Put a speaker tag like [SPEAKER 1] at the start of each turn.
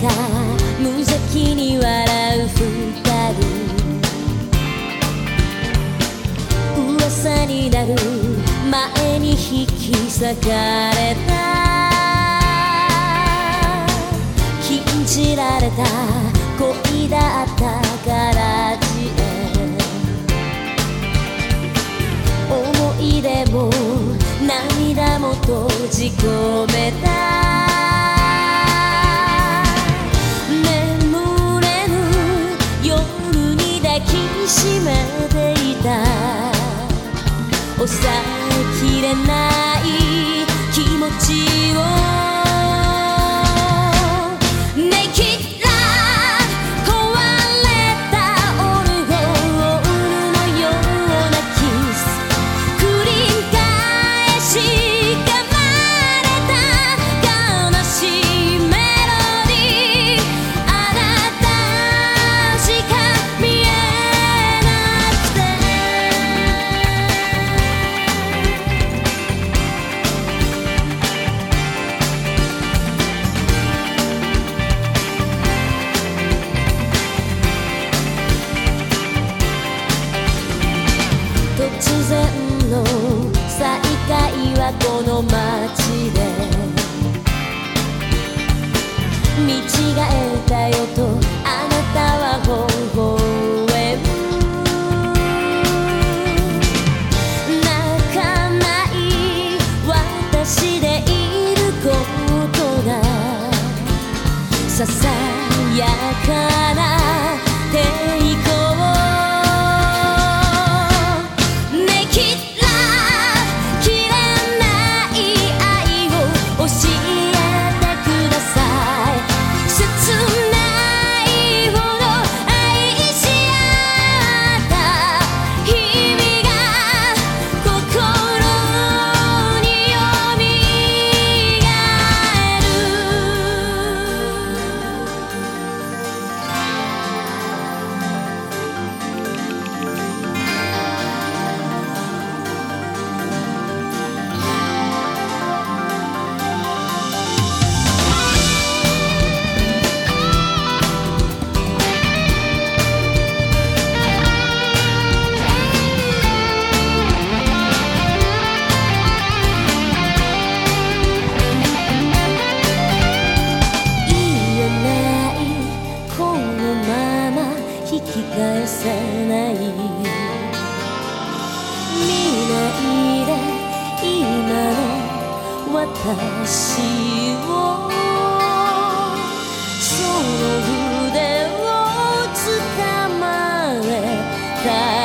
[SPEAKER 1] 中無邪気に笑う二人。噂になる前に引き裂かれた。禁じられた。恋だったから知恵思い出も涙も閉じ込めた。抱きしめていた。抑えきれない気持ちを。見違えたよとあなたは微笑む。泣かない私でいることがささやかき返さない。未来で今の私を。その腕をつかまれた。い